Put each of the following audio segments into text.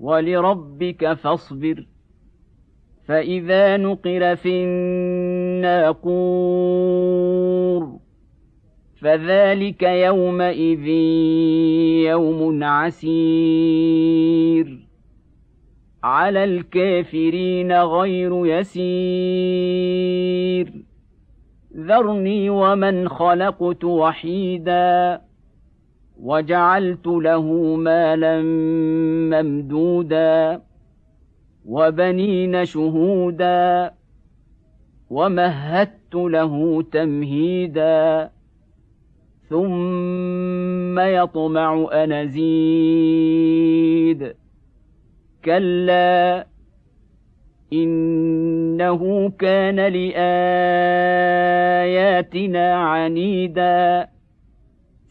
ولربك فاصبر. فإذا نقر في الناقور فذلك يومئذ يوم عسير. على الكافرين غير يسير. ذرني ومن خلقت وحيدا. وجعلت له مالا ممدودا وبنين شهودا ومهدت له تمهيدا ثم يطمع أن أزيد. كلا إنه كان لآياتنا عنيدا.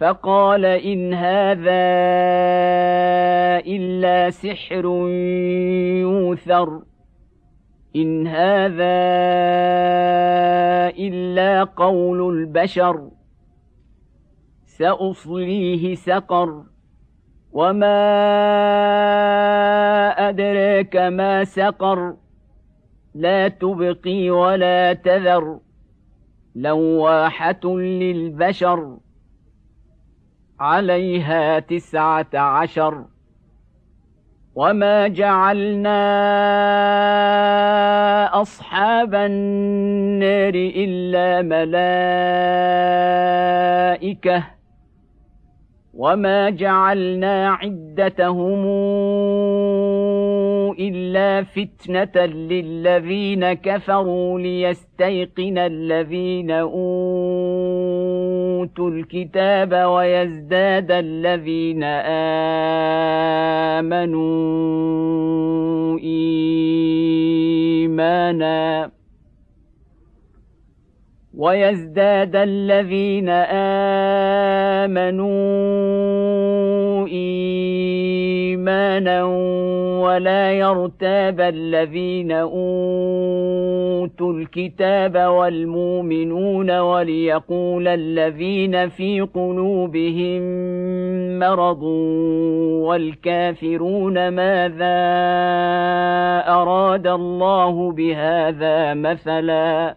فقال إن هذا إلا سحر يوثر. إن هذا إلا قول البشر. سأصليه سقر. وما أدراك ما سقر. لا تبقي ولا تذر. لواحة للبشر. عليها تسعة عشر. وما جعلنا أصحاب النار إلا ملائكة. وما جعلنا عدتهم إلا فتنة للذين كفروا ليستيقن الذين أوتوا الكتاب ويزداد الذين آمنوا إيمانا. ويزداد الذين آمنوا إيمانا ولا يرتاب الذين أوتوا الكتاب والمؤمنون وليقول الذين في قلوبهم مرض والكافرون ماذا أراد الله بهذا مثلا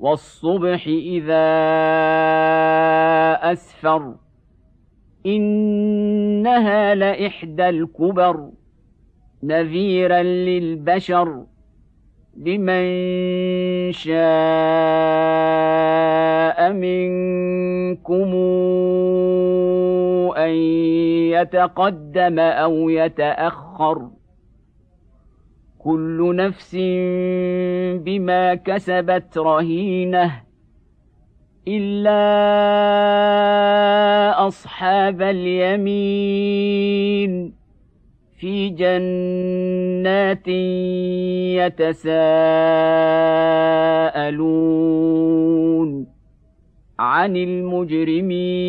والصبح إذا أسفر إنها لإحدى الكبر نذيرا للبشر لمن شاء منكم أن يتقدم أو يتأخر كل نفس بما كسبت رهينة إلا أصحاب اليمين في جنات يتساءلون عن المجرمين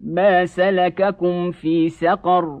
ما سلككم في سقر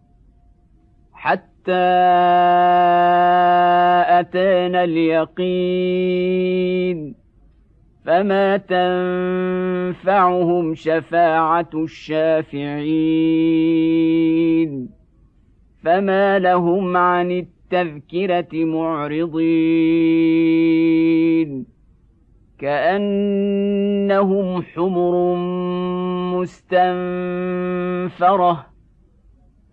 حتى اتانا اليقين. فما تنفعهم شفاعة الشافعين. فما لهم عن التذكرة معرضين. كأنهم حمر مستنفرة.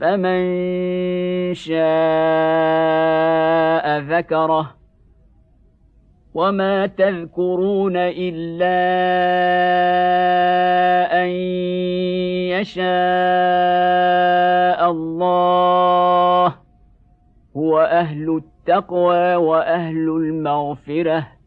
فمن شاء ذكره وما تذكرون إلا أن يشاء الله هو أهل التقوى وأهل المغفرة